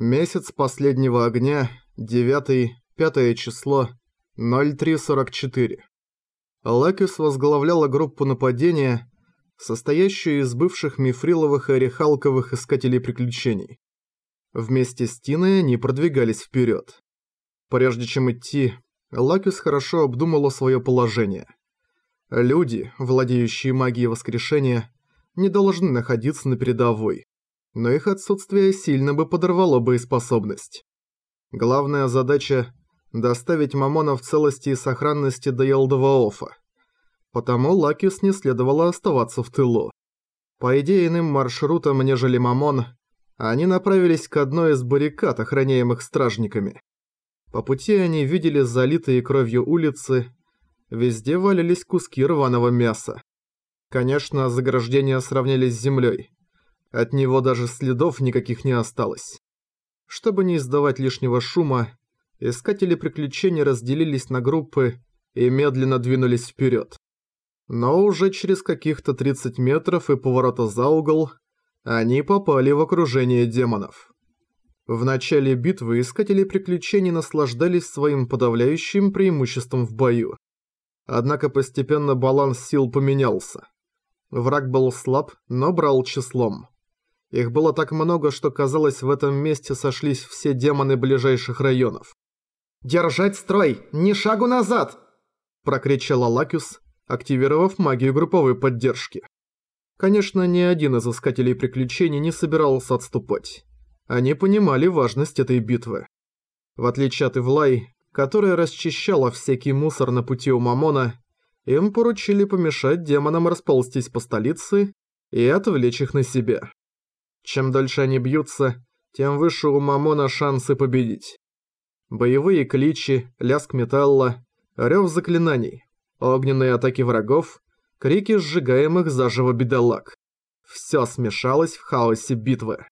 Месяц последнего огня, 9 5 число, 0344. Лакюс возглавляла группу нападения, состоящую из бывших мифриловых и орихалковых искателей приключений. Вместе с Тиной они продвигались вперед. Прежде чем идти, Лакюс хорошо обдумала свое положение. Люди, владеющие магией воскрешения, не должны находиться на передовой но их отсутствие сильно бы подорвало боеспособность. Главная задача – доставить Мамона в целости и сохранности до Елдоваофа. Потому Лакис не следовало оставаться в тылу. По идее иным маршрутам, нежели Мамон, они направились к одной из баррикад, охраняемых стражниками. По пути они видели залитые кровью улицы, везде валялись куски рваного мяса. Конечно, заграждения сравнялись с землей. От него даже следов никаких не осталось. Чтобы не издавать лишнего шума, искатели приключений разделились на группы и медленно двинулись вперед. Но уже через каких-то 30 метров и поворота за угол они попали в окружение демонов. В начале битвы искатели приключений наслаждались своим подавляющим преимуществом в бою. Однако постепенно баланс сил поменялся. Враг был слаб, но брал числом. Их было так много, что казалось, в этом месте сошлись все демоны ближайших районов. «Держать строй! Ни шагу назад!» – прокричала Лакюс, активировав магию групповой поддержки. Конечно, ни один из искателей приключений не собирался отступать. Они понимали важность этой битвы. В отличие от Ивлай, которая расчищала всякий мусор на пути у Мамона, им поручили помешать демонам расползтись по столице и отвлечь их на себя. Чем дольше они бьются, тем выше у Мамона шансы победить. Боевые кличи, лязг металла, рёв заклинаний, огненные атаки врагов, крики сжигаемых заживо бедолаг. Всё смешалось в хаосе битвы.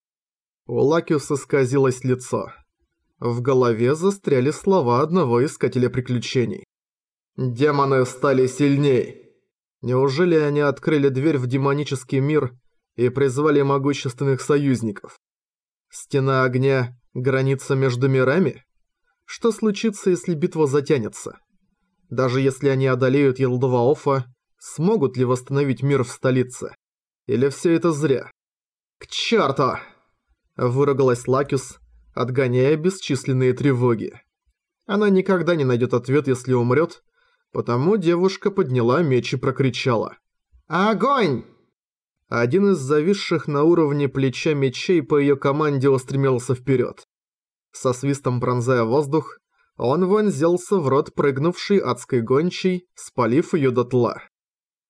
У Лакиуса сказилось лицо. В голове застряли слова одного искателя приключений. «Демоны стали сильней!» Неужели они открыли дверь в демонический мир и призвали могущественных союзников. Стена огня – граница между мирами? Что случится, если битва затянется? Даже если они одолеют Елдоваофа, смогут ли восстановить мир в столице? Или все это зря? «К черту!» – выругалась Лакюс, отгоняя бесчисленные тревоги. Она никогда не найдет ответ, если умрет, потому девушка подняла меч и прокричала. «Огонь!» Один из зависших на уровне плеча мечей по ее команде устремился вперед. Со свистом пронзая воздух, он вонзился в рот прыгнувшей адской гончей, спалив ее дотла.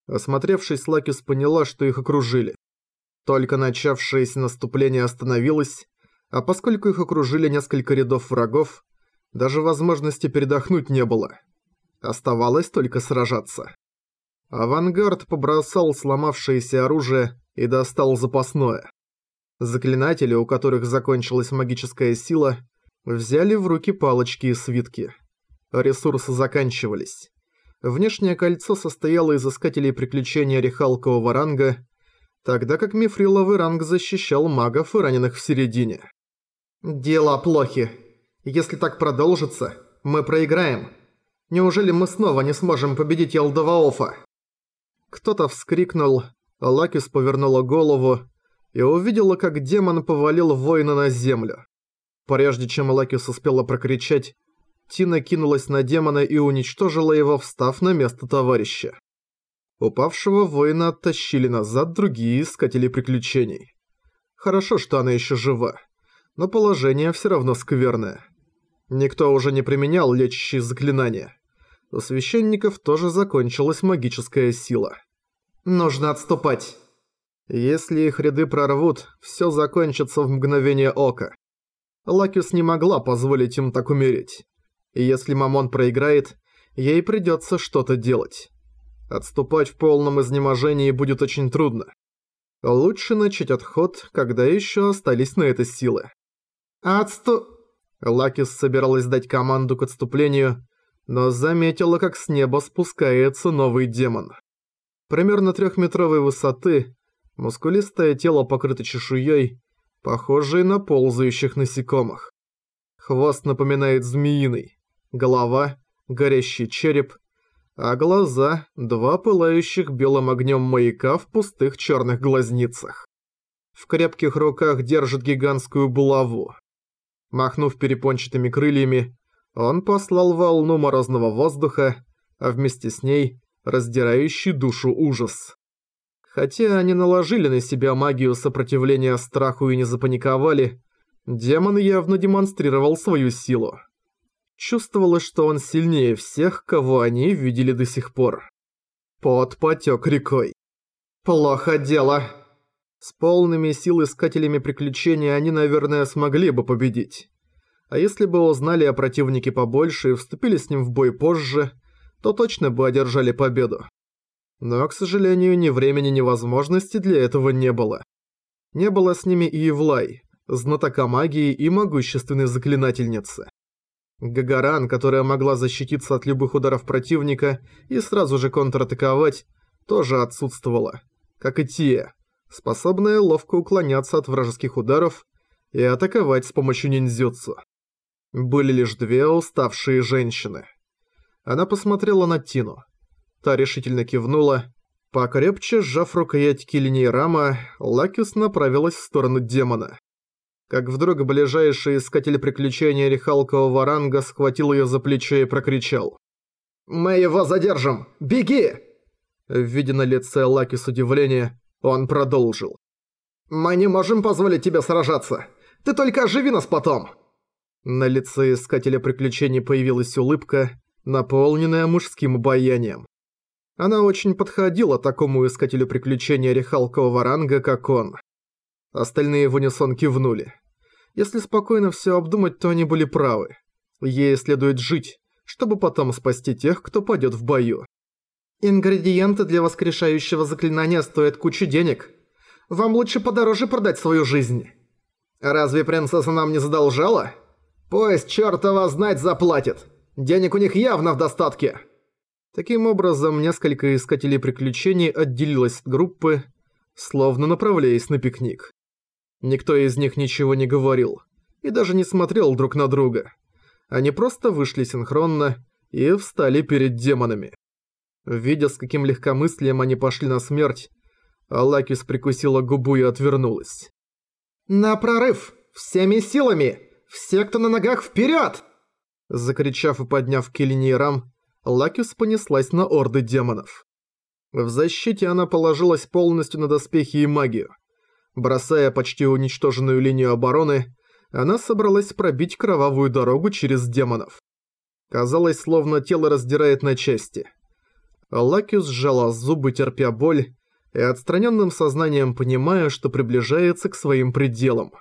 Осмотревшись, Лакис поняла, что их окружили. Только начавшееся наступление остановилось, а поскольку их окружили несколько рядов врагов, даже возможности передохнуть не было. Оставалось только сражаться. Авангард побросал сломавшееся оружие и достал запасное. Заклинатели, у которых закончилась магическая сила, взяли в руки палочки и свитки. Ресурсы заканчивались. Внешнее кольцо состояло из искателей приключений орехалкового ранга, тогда как мифриловый ранг защищал магов и раненых в середине. «Дела плохи. Если так продолжится, мы проиграем. Неужели мы снова не сможем победить Елдоваофа?» Кто-то вскрикнул, Лакис повернула голову и увидела, как демон повалил воина на землю. Прежде чем Лакис успела прокричать, Тина кинулась на демона и уничтожила его, встав на место товарища. Упавшего воина оттащили назад другие искатели приключений. Хорошо, что она еще жива, но положение все равно скверное. Никто уже не применял лечащие заклинания. У священников тоже закончилась магическая сила. Нужно отступать. Если их ряды прорвут, все закончится в мгновение ока. Лакюс не могла позволить им так умереть. И если Мамон проиграет, ей придется что-то делать. Отступать в полном изнеможении будет очень трудно. Лучше начать отход, когда еще остались на это силы. «Отсту...» Лакюс собиралась дать команду к отступлению, но заметила, как с неба спускается новый демон. Примерно трехметровой высоты, мускулистое тело покрыто чешуей, похожие на ползающих насекомых. Хвост напоминает змеиный, голова – горящий череп, а глаза – два пылающих белым огнем маяка в пустых черных глазницах. В крепких руках держит гигантскую булаву. Махнув перепончатыми крыльями, он послал волну морозного воздуха, а вместе с ней – раздирающий душу ужас. Хотя они наложили на себя магию сопротивления страху и не запаниковали, демон явно демонстрировал свою силу. Чувствовалось, что он сильнее всех, кого они видели до сих пор. Пот потёк рекой. «Плохо дело». С полными сил искателями приключений они, наверное, смогли бы победить. А если бы узнали о противнике побольше и вступили с ним в бой позже, то точно бы одержали победу. Но, к сожалению, ни времени, ни возможности для этого не было. Не было с ними и Евлай, знатока магии и могущественной заклинательницы. Гагаран, которая могла защититься от любых ударов противника и сразу же контратаковать, тоже отсутствовала, как и Тия, способная ловко уклоняться от вражеских ударов и атаковать с помощью ниндзюцу. Были лишь две уставшие женщины. Она посмотрела на Тину – Та решительно кивнула. Покрепче сжав рукоять Килинейрама, Лакюс направилась в сторону демона. Как вдруг ближайший искатель приключений орихалкового ранга схватил ее за плечо и прокричал. «Мы его задержим! Беги!» Видя на лице Лакюс удивление, он продолжил. «Мы не можем позволить тебе сражаться! Ты только оживи нас потом!» На лице искателя приключений появилась улыбка, наполненная мужским обаянием. Она очень подходила такому искателю приключений рехалкового ранга, как он. Остальные в унисон кивнули. Если спокойно все обдумать, то они были правы. Ей следует жить, чтобы потом спасти тех, кто пойдет в бою. Ингредиенты для воскрешающего заклинания стоят кучу денег. Вам лучше подороже продать свою жизнь. Разве принцесса нам не задолжала? Пусть чертова знать заплатит. Денег у них явно в достатке. Таким образом, несколько искателей приключений отделилось от группы, словно направляясь на пикник. Никто из них ничего не говорил и даже не смотрел друг на друга. Они просто вышли синхронно и встали перед демонами. Видя, с каким легкомыслием они пошли на смерть, Лакюс прикусила губу и отвернулась. «На прорыв! Всеми силами! Все, кто на ногах, вперед! Закричав и подняв Килинейрам, Лакюс понеслась на орды демонов. В защите она положилась полностью на доспехи и магию. Бросая почти уничтоженную линию обороны, она собралась пробить кровавую дорогу через демонов. Казалось, словно тело раздирает на части. Лакюс сжала зубы, терпя боль, и отстраненным сознанием понимая, что приближается к своим пределам.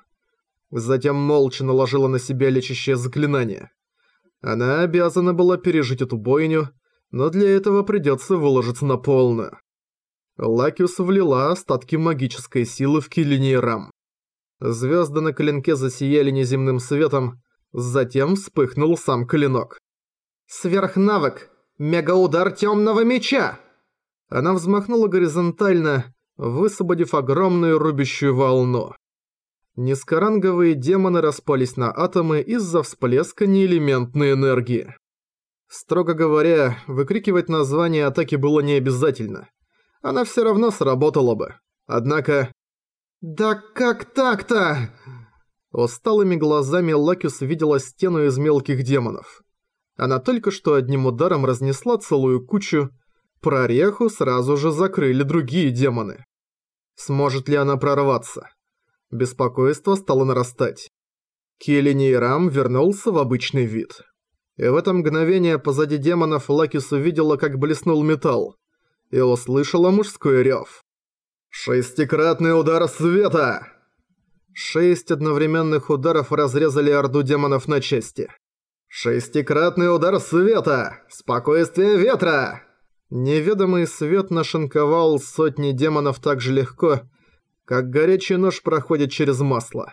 Затем молча наложила на себя лечащее заклинание. Она обязана была пережить эту бойню, но для этого придется выложиться на полную. Лакюс влила остатки магической силы в Килинейрам. Звезды на клинке засияли неземным светом, затем вспыхнул сам клинок. «Сверхнавык! Мегаудар темного меча!» Она взмахнула горизонтально, высвободив огромную рубящую волну. Низкоранговые демоны распались на атомы из-за всплеска неэлементной энергии. Строго говоря, выкрикивать название атаки было не обязательно. Она все равно сработала бы. Однако... «Да как так-то?» Усталыми глазами Лакюс видела стену из мелких демонов. Она только что одним ударом разнесла целую кучу, прореху сразу же закрыли другие демоны. Сможет ли она прорваться? Беспокойство стало нарастать. Килинейрам вернулся в обычный вид. И в это мгновение позади демонов Лакюс увидела, как блеснул металл, и услышала мужской рев. «Шестикратный удар света!» Шесть одновременных ударов разрезали орду демонов на части. «Шестикратный удар света! Спокойствие ветра!» Неведомый свет нашинковал сотни демонов так же легко, как горячий нож проходит через масло.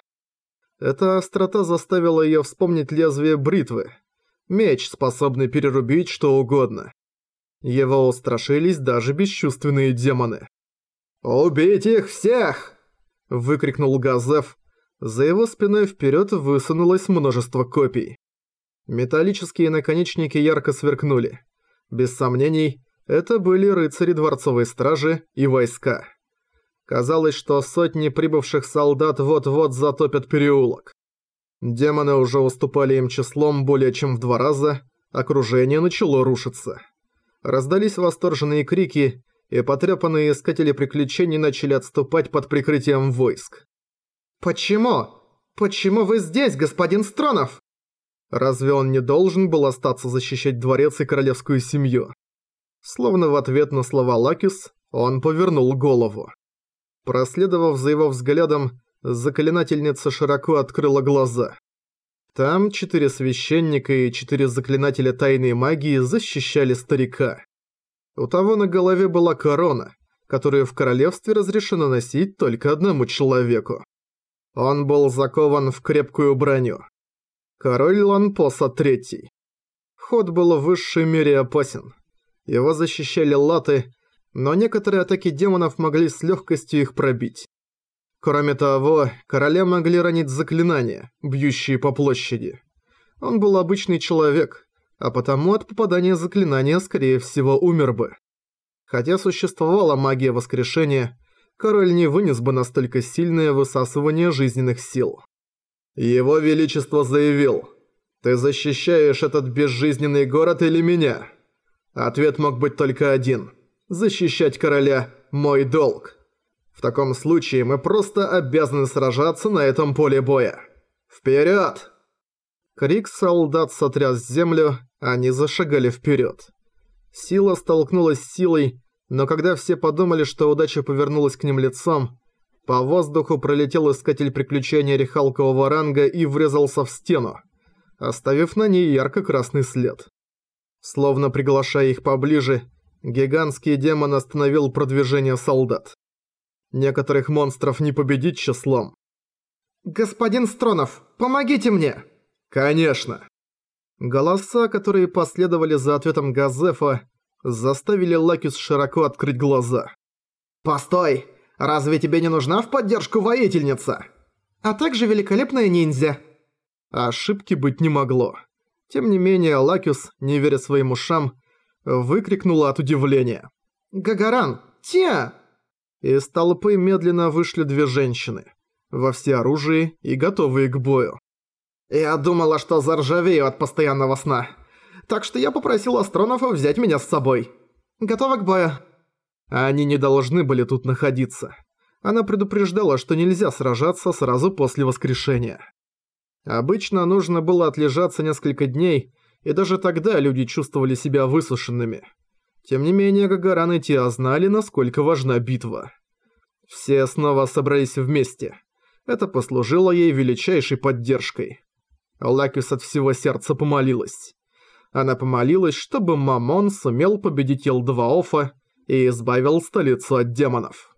Эта острота заставила её вспомнить лезвие бритвы. Меч, способный перерубить что угодно. Его устрашились даже бесчувственные демоны. «Убить их всех!» – выкрикнул Газеф. За его спиной вперед высунулось множество копий. Металлические наконечники ярко сверкнули. Без сомнений, это были рыцари дворцовой стражи и войска. Казалось, что сотни прибывших солдат вот-вот затопят переулок. Демоны уже уступали им числом более чем в два раза, окружение начало рушиться. Раздались восторженные крики, и потрепанные искатели приключений начали отступать под прикрытием войск. «Почему? Почему вы здесь, господин Стронов?» Разве он не должен был остаться защищать дворец и королевскую семью? Словно в ответ на слова Лакис, он повернул голову. Проследовав за его взглядом, заклинательница широко открыла глаза. Там четыре священника и четыре заклинателя тайной магии защищали старика. У того на голове была корона, которую в королевстве разрешено носить только одному человеку. Он был закован в крепкую броню. Король Ланпоса III. Ход был в высшей мере опасен. Его защищали латы, но некоторые атаки демонов могли с легкостью их пробить. Кроме того, короля могли ранить заклинания, бьющие по площади. Он был обычный человек, а потому от попадания заклинания, скорее всего, умер бы. Хотя существовала магия воскрешения, король не вынес бы настолько сильное высасывание жизненных сил. Его Величество заявил, «Ты защищаешь этот безжизненный город или меня?» Ответ мог быть только один. Защищать короля – мой долг. В таком случае мы просто обязаны сражаться на этом поле боя. Вперед! Крик солдат сотряс землю, они зашагали вперед. Сила столкнулась с силой, но когда все подумали, что удача повернулась к ним лицом, по воздуху пролетел искатель приключения рехалкового ранга и врезался в стену, оставив на ней ярко-красный след. Словно приглашая их поближе, гигантский демон остановил продвижение солдат. Некоторых монстров не победить числом. «Господин Стронов, помогите мне!» «Конечно!» Голоса, которые последовали за ответом Газефа, заставили Лакис широко открыть глаза. «Постой! Разве тебе не нужна в поддержку воительница? А также великолепная ниндзя!» Ошибки быть не могло. Тем не менее, Лакис, не веря своим ушам, выкрикнула от удивления. «Гагаран! Тия!» Из толпы медленно вышли две женщины, во всеоружии и готовые к бою. «Я думала, что заржавею от постоянного сна, так что я попросил астронава взять меня с собой. Готова к бою». Они не должны были тут находиться. Она предупреждала, что нельзя сражаться сразу после воскрешения. Обычно нужно было отлежаться несколько дней, и даже тогда люди чувствовали себя высушенными. Тем не менее, Гагаран и Тиа знали, насколько важна битва. Все снова собрались вместе. Это послужило ей величайшей поддержкой. Лакис от всего сердца помолилась. Она помолилась, чтобы Мамон сумел победить Елдваофа и избавил столицу от демонов.